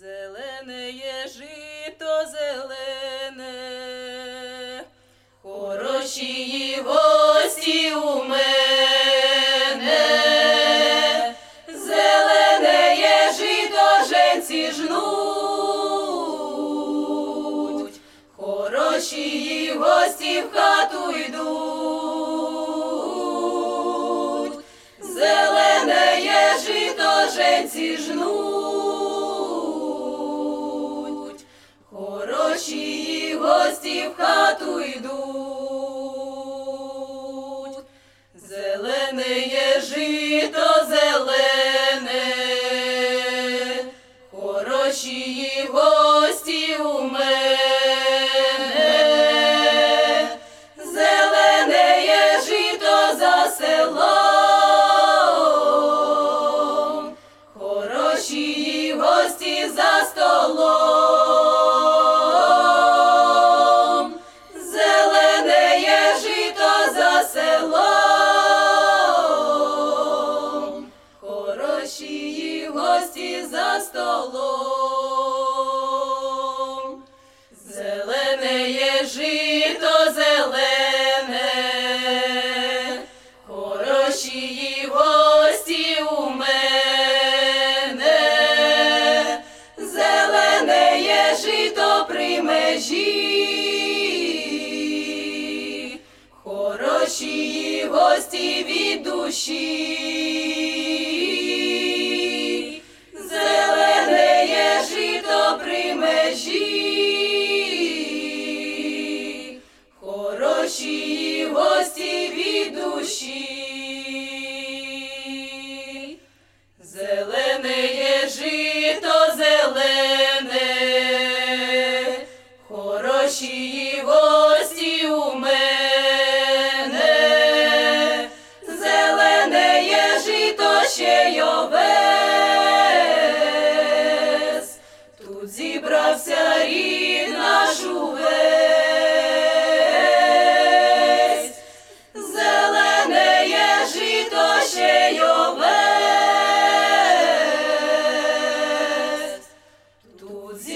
Зелене є жито зелене, хороші гості у мене, зелене є жито женці жнуть, хороші гості в хату йдуть, зелене є жито женці жнуть, хороші гості в хату йдуть, зелене є жито зелене, хороші столом, зелене є жито зелене, хороші гості у мене, зелене є жито при межі, хороші гості від душі. очі, зелене є жито, зелене, хороші його. Os.